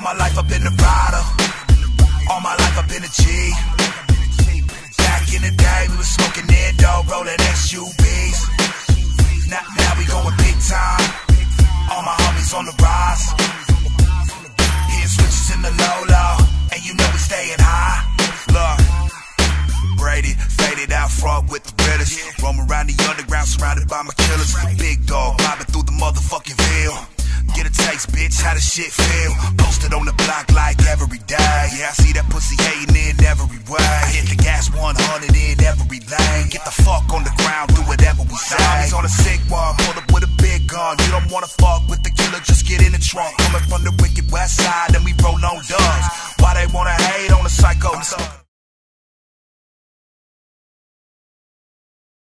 Nevada. All my life I've been a G. Back in the day, we was smoking Indo, rolling SUVs. Now, now we going big time. All my homies on the rise. Hitting switches in the low low, and you know we staying high. Look. Brady, faded out front with the realest. Roam around the underground surrounded by my killers. Big dog, Bitch, how the shit feel. Posted on the block like every day. Yeah, I see that pussy hating in every way. I hit the gas 100 in every lane. Get the fuck on the ground, do whatever we say. He's on a sick one, pull up with a big gun. You don't wanna fuck with the killer, just get in the trunk. Coming from the wicked west side,